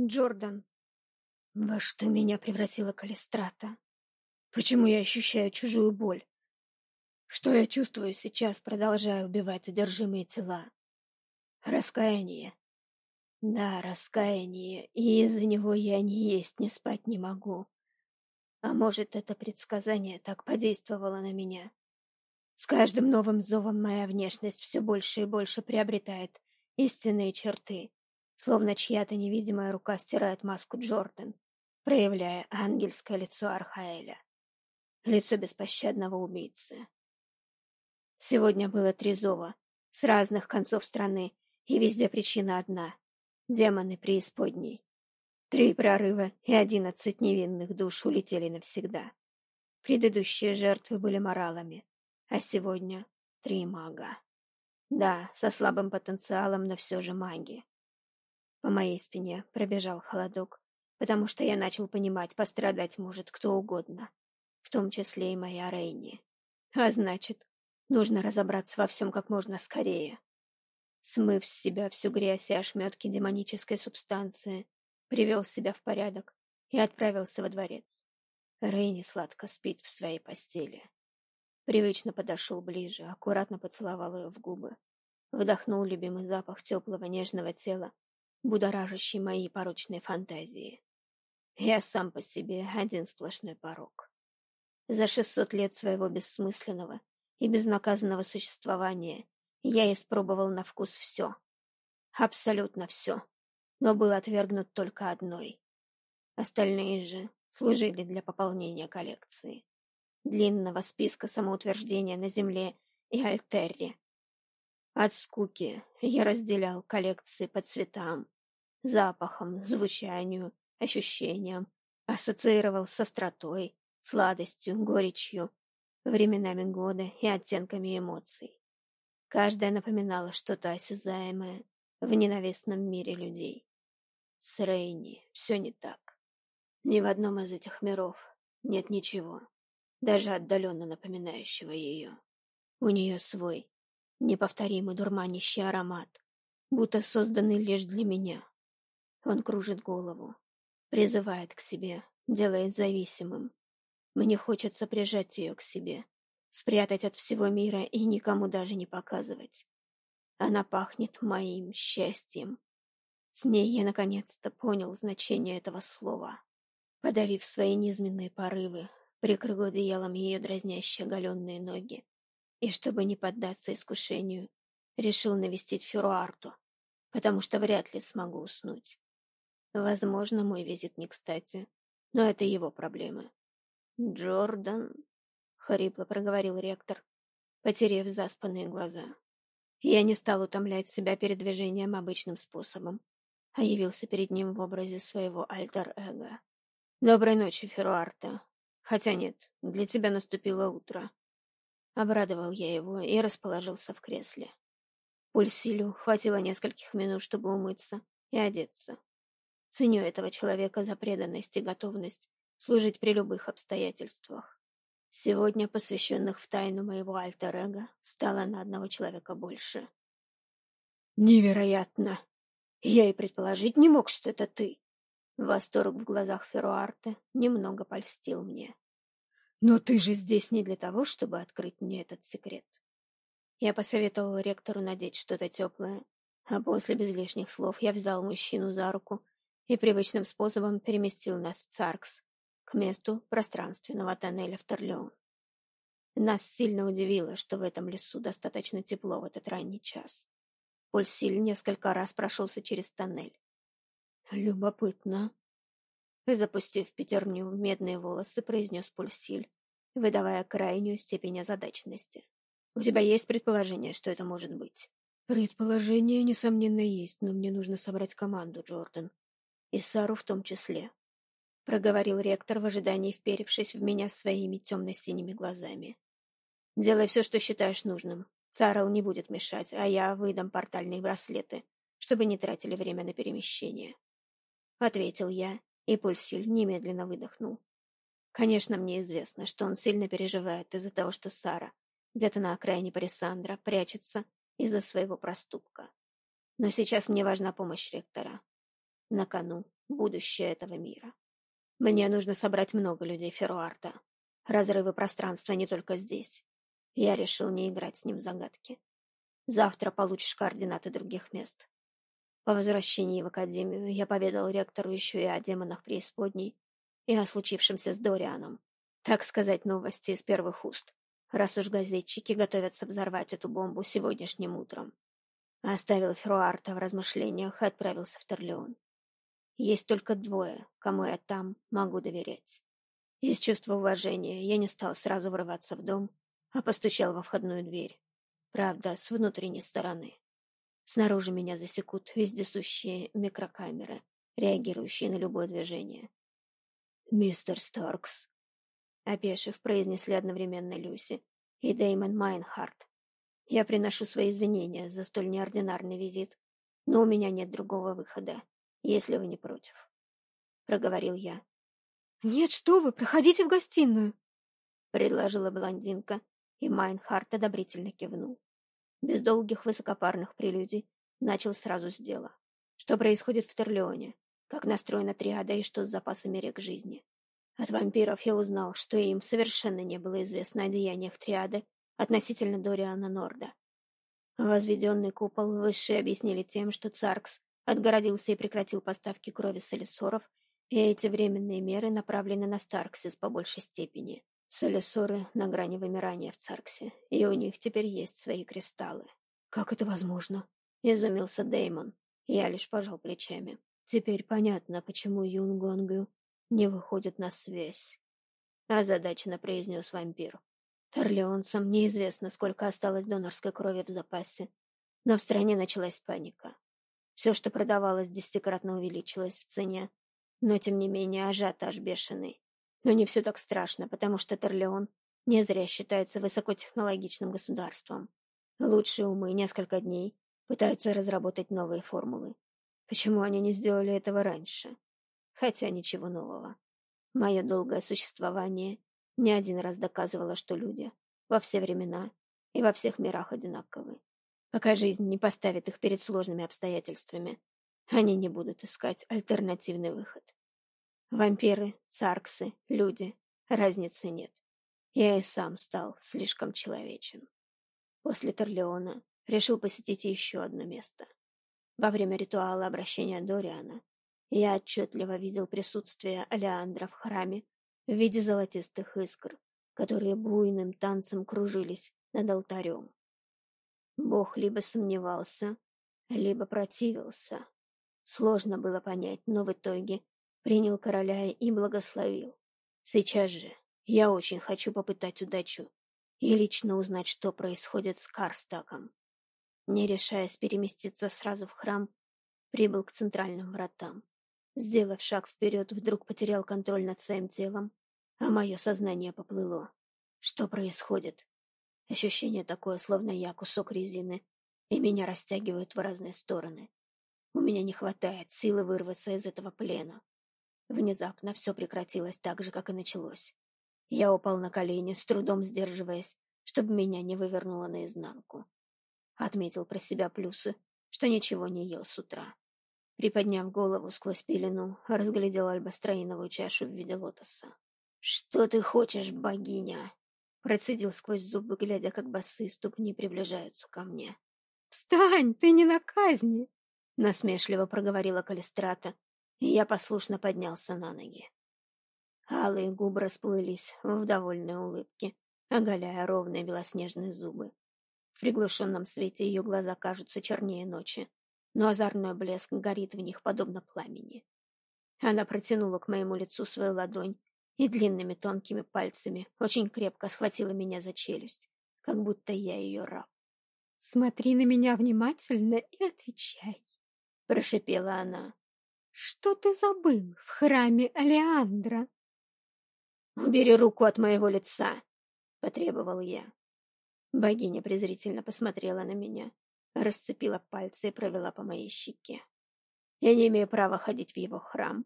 Джордан. Во что меня превратила Калистрата? Почему я ощущаю чужую боль? Что я чувствую сейчас, продолжая убивать одержимые тела? Раскаяние. Да, раскаяние, и из-за него я ни есть, ни спать не могу. А может, это предсказание так подействовало на меня? С каждым новым зовом моя внешность все больше и больше приобретает истинные черты, словно чья-то невидимая рука стирает маску Джордан, проявляя ангельское лицо Архаэля, лицо беспощадного убийцы. Сегодня было три зова с разных концов страны, и везде причина одна — демоны преисподней. Три прорыва и одиннадцать невинных душ улетели навсегда. Предыдущие жертвы были моралами, а сегодня три мага. Да, со слабым потенциалом, но все же маги. По моей спине пробежал холодок, потому что я начал понимать, пострадать может кто угодно, в том числе и моя Рейни. А значит, Нужно разобраться во всем как можно скорее. Смыв с себя всю грязь и ошметки демонической субстанции, привел себя в порядок и отправился во дворец. Рейни сладко спит в своей постели. Привычно подошел ближе, аккуратно поцеловал ее в губы. Вдохнул любимый запах теплого нежного тела, будоражащий мои порочные фантазии. Я сам по себе один сплошной порог. За шестьсот лет своего бессмысленного и безнаказанного существования я испробовал на вкус все. Абсолютно все. Но был отвергнут только одной. Остальные же служили для пополнения коллекции. Длинного списка самоутверждения на Земле и Альтерре. От скуки я разделял коллекции по цветам, запахам, звучанию, ощущениям, ассоциировал с остротой, сладостью, горечью, временами года и оттенками эмоций. Каждая напоминала что-то осязаемое в ненавистном мире людей. С Рейни все не так. Ни в одном из этих миров нет ничего, даже отдаленно напоминающего ее. У нее свой, неповторимый дурманящий аромат, будто созданный лишь для меня. Он кружит голову, призывает к себе, делает зависимым, мне хочется прижать ее к себе, спрятать от всего мира и никому даже не показывать. Она пахнет моим счастьем. С ней я наконец-то понял значение этого слова. Подавив свои низменные порывы, прикрыл одеялом ее дразнящие оголенные ноги. И чтобы не поддаться искушению, решил навестить Феруарту, потому что вряд ли смогу уснуть. Возможно, мой визит не кстати, но это его проблемы. «Джордан», — хрипло проговорил ректор, потеряв заспанные глаза. Я не стал утомлять себя передвижением обычным способом, а явился перед ним в образе своего альтер-эго. «Доброй ночи, Феруарта. Хотя нет, для тебя наступило утро». Обрадовал я его и расположился в кресле. Пульсилю хватило нескольких минут, чтобы умыться и одеться. Ценю этого человека за преданность и готовность служить при любых обстоятельствах. Сегодня, посвященных в тайну моего альтер-эго, стало на одного человека больше. «Невероятно! Я и предположить не мог, что это ты!» Восторг в глазах Феруарте немного польстил мне. «Но ты же здесь не для того, чтобы открыть мне этот секрет!» Я посоветовал ректору надеть что-то теплое, а после без лишних слов я взял мужчину за руку и привычным способом переместил нас в Царкс, к месту пространственного тоннеля в Торлеон. Нас сильно удивило, что в этом лесу достаточно тепло в этот ранний час. Пульсиль несколько раз прошелся через тоннель. Любопытно. И, запустив пятерню в медные волосы, произнес Пульсиль, выдавая крайнюю степень озадаченности. «У тебя есть предположение, что это может быть?» «Предположение, несомненно, есть, но мне нужно собрать команду, Джордан. И Сару в том числе проговорил ректор в ожидании, вперевшись в меня своими темно-синими глазами. «Делай все, что считаешь нужным. Царл не будет мешать, а я выдам портальные браслеты, чтобы не тратили время на перемещение». Ответил я, и Пульсиль немедленно выдохнул. Конечно, мне известно, что он сильно переживает из-за того, что Сара где-то на окраине Парисандра прячется из-за своего проступка. Но сейчас мне важна помощь ректора. На кону будущее этого мира. Мне нужно собрать много людей Феруарта. Разрывы пространства не только здесь. Я решил не играть с ним в загадки. Завтра получишь координаты других мест. По возвращении в академию я поведал ректору еще и о демонах преисподней и о случившемся с Дорианом. Так сказать, новости из первых уст, раз уж газетчики готовятся взорвать эту бомбу сегодняшним утром. Оставил Феруарта в размышлениях и отправился в Торлеон. Есть только двое, кому я там могу доверять. Из чувства уважения я не стал сразу врываться в дом, а постучал во входную дверь. Правда, с внутренней стороны. Снаружи меня засекут вездесущие микрокамеры, реагирующие на любое движение. «Мистер Старкс», — опешив, произнесли одновременно Люси и Дэймон Майнхарт. «Я приношу свои извинения за столь неординарный визит, но у меня нет другого выхода, если вы не против», — проговорил я. «Нет, что вы, проходите в гостиную», — предложила блондинка, и Майнхарт одобрительно кивнул. Без долгих высокопарных прелюдий начал сразу с дела. Что происходит в Терлеоне? Как настроена триада и что с запасами рек жизни? От вампиров я узнал, что им совершенно не было известно о деяниях триады относительно Дориана Норда. Возведенный купол высшие объяснили тем, что Царкс отгородился и прекратил поставки крови солисоров, и эти временные меры направлены на Старксис по большей степени. Солисоры на грани вымирания в Царксе, и у них теперь есть свои кристаллы. Как это возможно? Изумился Деймон. Я лишь пожал плечами. Теперь понятно, почему Юнгонгю не выходит на связь. Озадаченно произнес вампир. Торлеонцам неизвестно, сколько осталось донорской крови в запасе, но в стране началась паника. Все, что продавалось, десятикратно увеличилось в цене, но, тем не менее, ажиотаж бешеный. Но не все так страшно, потому что Торлеон не зря считается высокотехнологичным государством. Лучшие умы несколько дней пытаются разработать новые формулы. Почему они не сделали этого раньше? Хотя ничего нового. Мое долгое существование не один раз доказывало, что люди во все времена и во всех мирах одинаковы. Пока жизнь не поставит их перед сложными обстоятельствами, они не будут искать альтернативный выход. Вампиры, царксы, люди. Разницы нет. Я и сам стал слишком человечен. После Торлеона решил посетить еще одно место. Во время ритуала обращения Дориана я отчетливо видел присутствие Алеандра в храме в виде золотистых искр, которые буйным танцем кружились над алтарем. Бог либо сомневался, либо противился. Сложно было понять, но в итоге принял короля и благословил. Сейчас же я очень хочу попытать удачу и лично узнать, что происходит с Карстаком. Не решаясь переместиться сразу в храм, прибыл к центральным вратам. Сделав шаг вперед, вдруг потерял контроль над своим телом, а мое сознание поплыло. Что происходит? Ощущение такое, словно я кусок резины, и меня растягивают в разные стороны. У меня не хватает силы вырваться из этого плена. Внезапно все прекратилось так же, как и началось. Я упал на колени, с трудом сдерживаясь, чтобы меня не вывернуло наизнанку. Отметил про себя плюсы, что ничего не ел с утра. Приподняв голову сквозь пелену, разглядел альбастроиновую чашу в виде лотоса. «Что ты хочешь, богиня?» Процедил сквозь зубы, глядя, как босые ступни приближаются ко мне. «Встань, ты не на казни!» Насмешливо проговорила Калистрата, я послушно поднялся на ноги. Алые губы расплылись в довольной улыбке, оголяя ровные белоснежные зубы. В приглушенном свете ее глаза кажутся чернее ночи, но озорной блеск горит в них подобно пламени. Она протянула к моему лицу свою ладонь и длинными тонкими пальцами очень крепко схватила меня за челюсть, как будто я ее раб. «Смотри на меня внимательно и отвечай», — прошипела она. Что ты забыл в храме Алеандра? Убери руку от моего лица, потребовал я. Богиня презрительно посмотрела на меня, расцепила пальцы и провела по моей щеке. Я не имею права ходить в его храм,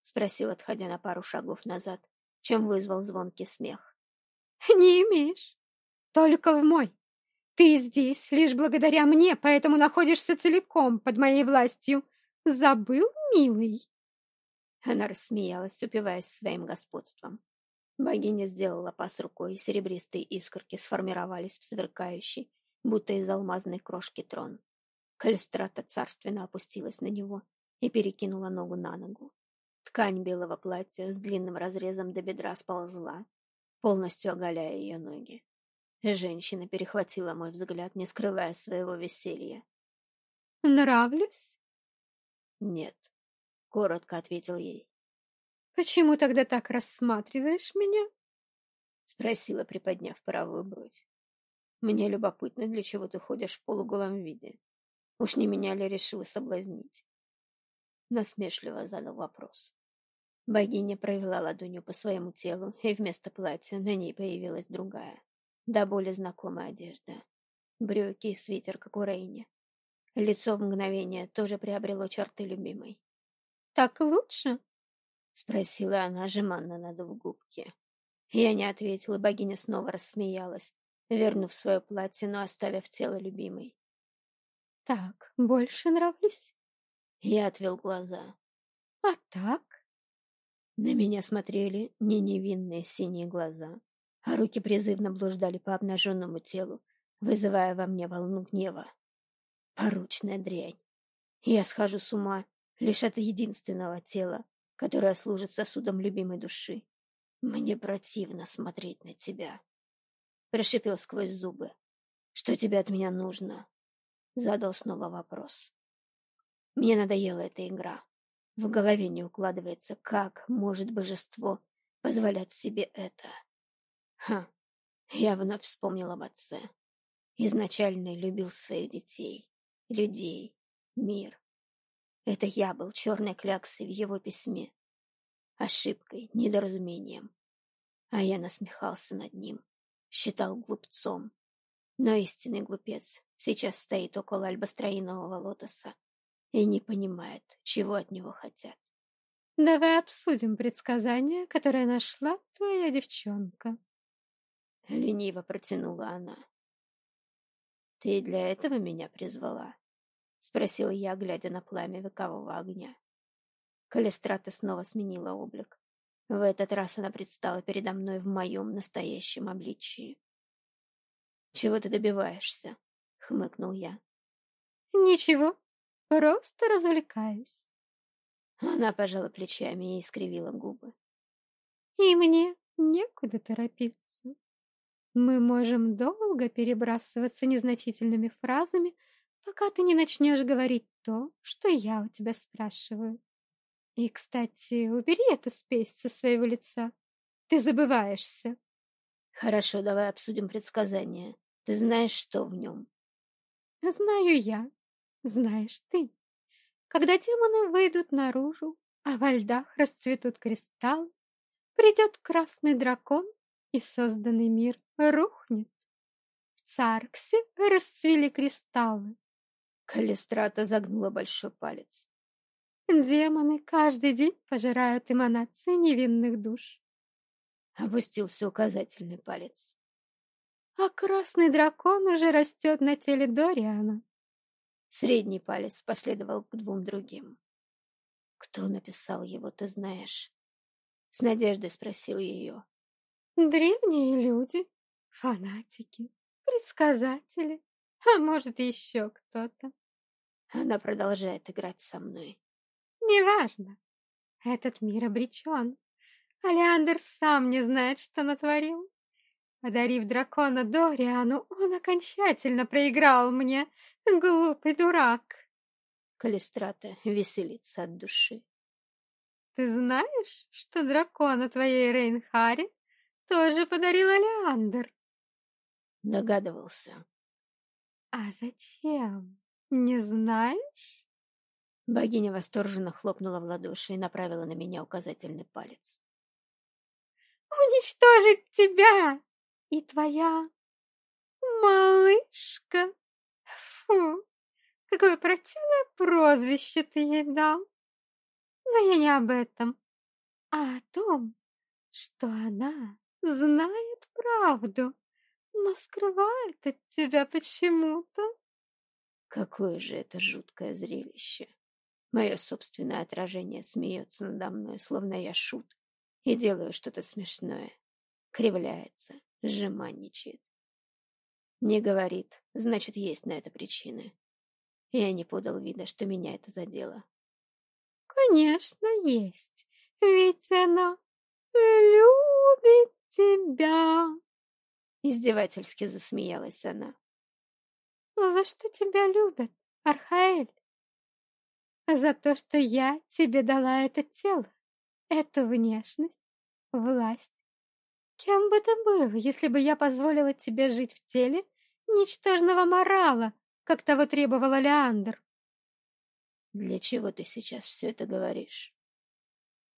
спросил, отходя на пару шагов назад, чем вызвал звонкий смех. Не имеешь, только в мой. Ты здесь лишь благодаря мне, поэтому находишься целиком под моей властью. Забыл, милый? Она рассмеялась, упиваясь своим господством. Богиня сделала пас рукой, серебристые искорки сформировались в сверкающий, будто из алмазной крошки трон. Калистрата царственно опустилась на него и перекинула ногу на ногу. Ткань белого платья с длинным разрезом до бедра сползла, полностью оголяя ее ноги. Женщина перехватила мой взгляд, не скрывая своего веселья. «Нравлюсь?» «Нет», — коротко ответил ей. «Почему тогда так рассматриваешь меня?» — спросила, приподняв правую бровь. «Мне любопытно, для чего ты ходишь в полуголом виде. Уж не меня ли решила соблазнить?» Насмешливо задал вопрос. Богиня провела ладонью по своему телу, и вместо платья на ней появилась другая, да более знакомая одежда. Брюки и свитер, как у Рейни. Лицо в мгновение тоже приобрело черты любимой. «Так лучше?» — спросила она, жеманно надув губки. Я не ответила, богиня снова рассмеялась, вернув свое платье, но оставив тело любимой. «Так, больше нравлюсь?» Я отвел глаза. «А так?» На меня смотрели не невинные синие глаза, а руки призывно блуждали по обнаженному телу, вызывая во мне волну гнева. Поручная дрянь. Я схожу с ума лишь от единственного тела, которое служит сосудом любимой души. Мне противно смотреть на тебя. Прошипел сквозь зубы. Что тебе от меня нужно? Задал снова вопрос. Мне надоела эта игра. В голове не укладывается, как может божество позволять себе это. Ха, я вновь вспомнил об отце. Изначально любил своих детей, людей, мир. Это я был черной кляксой в его письме. Ошибкой, недоразумением. А я насмехался над ним, считал глупцом. Но истинный глупец сейчас стоит около альбастроинового лотоса и не понимает, чего от него хотят. Давай обсудим предсказание, которое нашла твоя девчонка. Лениво протянула она. Ты для этого меня призвала? Спросила я, глядя на пламя векового огня. Калистрата снова сменила облик. В этот раз она предстала передо мной в моем настоящем обличии. «Чего ты добиваешься?» — хмыкнул я. «Ничего, Просто развлекаюсь. Она пожала плечами и искривила губы. И мне некуда торопиться. Мы можем долго перебрасываться незначительными фразами, пока ты не начнешь говорить то, что я у тебя спрашиваю. И, кстати, убери эту спесь со своего лица. Ты забываешься. Хорошо, давай обсудим предсказание. Ты знаешь, что в нем? Знаю я. Знаешь ты, когда демоны выйдут наружу, а во льдах расцветут кристаллы, придет красный дракон, и созданный мир рухнет. В Царксе расцвели кристаллы. Калистрата загнула большой палец. Демоны каждый день пожирают эманации невинных душ. Опустился указательный палец. А красный дракон уже растет на теле Дориана. Средний палец последовал к двум другим. «Кто написал его, ты знаешь?» С надеждой спросил ее. «Древние люди, фанатики, предсказатели, а может, еще кто-то». Она продолжает играть со мной. «Неважно. Этот мир обречен. Алеандр сам не знает, что натворил. Одарив дракона Дориану, он окончательно проиграл мне, глупый дурак. Калистрата веселится от души. Ты знаешь, что дракона твоей Рейнхари тоже подарил Алеандр? Догадывался. А зачем? Не знаешь? Богиня восторженно хлопнула в ладоши и направила на меня указательный палец. «Уничтожить тебя!» и твоя малышка. Фу, какое противное прозвище ты ей дал. Но я не об этом, а о том, что она знает правду, но скрывает от тебя почему-то. Какое же это жуткое зрелище. Мое собственное отражение смеется надо мной, словно я шут, и делаю что-то смешное. Кривляется, сжиманничает. Не говорит, значит, есть на это причины. Я не подал вида, что меня это задело. Конечно, есть. Ведь она любит тебя. Издевательски засмеялась она. За что тебя любят, Архаэль? За то, что я тебе дала это тело, эту внешность, власть. Кем бы ты был, если бы я позволила тебе жить в теле ничтожного морала, как того требовала Леандр? Для чего ты сейчас все это говоришь?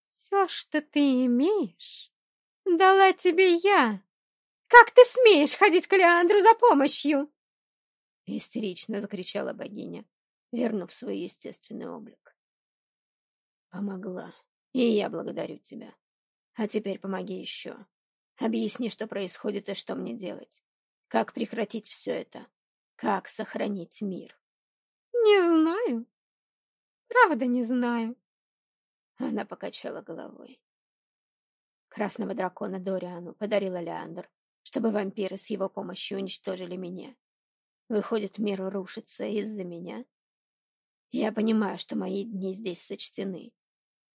Все, что ты имеешь, дала тебе я. Как ты смеешь ходить к Леандру за помощью? Истерично закричала богиня, вернув свой естественный облик. Помогла, и я благодарю тебя. А теперь помоги еще. Объясни, что происходит и что мне делать. Как прекратить все это? Как сохранить мир? Не знаю. Правда, не знаю. Она покачала головой. Красного дракона Дориану подарила Леандр, чтобы вампиры с его помощью уничтожили меня. Выходит, мир рушится из-за меня? Я понимаю, что мои дни здесь сочтены.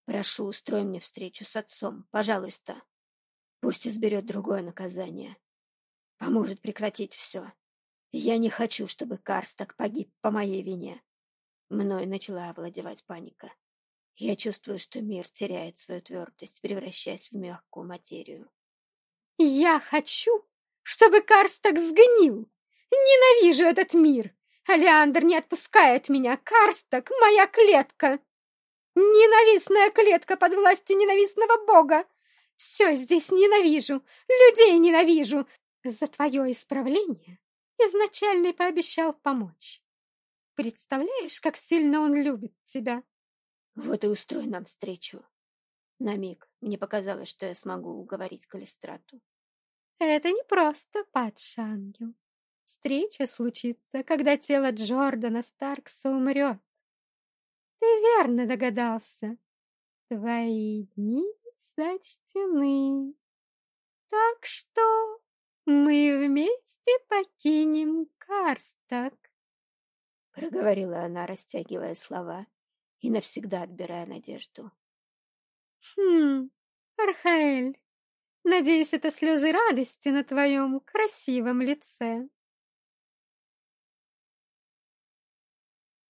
Прошу, устрой мне встречу с отцом, пожалуйста. Пусть изберет другое наказание. Поможет прекратить все. Я не хочу, чтобы Карстак погиб по моей вине. Мною начала овладевать паника. Я чувствую, что мир теряет свою твердость, превращаясь в мягкую материю. «Я хочу, чтобы Карстак сгнил! Ненавижу этот мир! Алеандр не отпускает меня! Карстак — моя клетка! Ненавистная клетка под властью ненавистного бога! Все здесь ненавижу! Людей ненавижу! За твое исправление изначально пообещал помочь. Представляешь, как сильно он любит тебя? Вот и устрой нам встречу. На миг мне показалось, что я смогу уговорить Калистрату. Это не просто, падший ангел. Встреча случится, когда тело Джордана Старкса умрет. Ты верно догадался. Твои дни сочтены. Так что мы вместе покинем Карстак проговорила она, растягивая слова и навсегда отбирая надежду. Хм, Архаэль, надеюсь, это слезы радости на твоем красивом лице.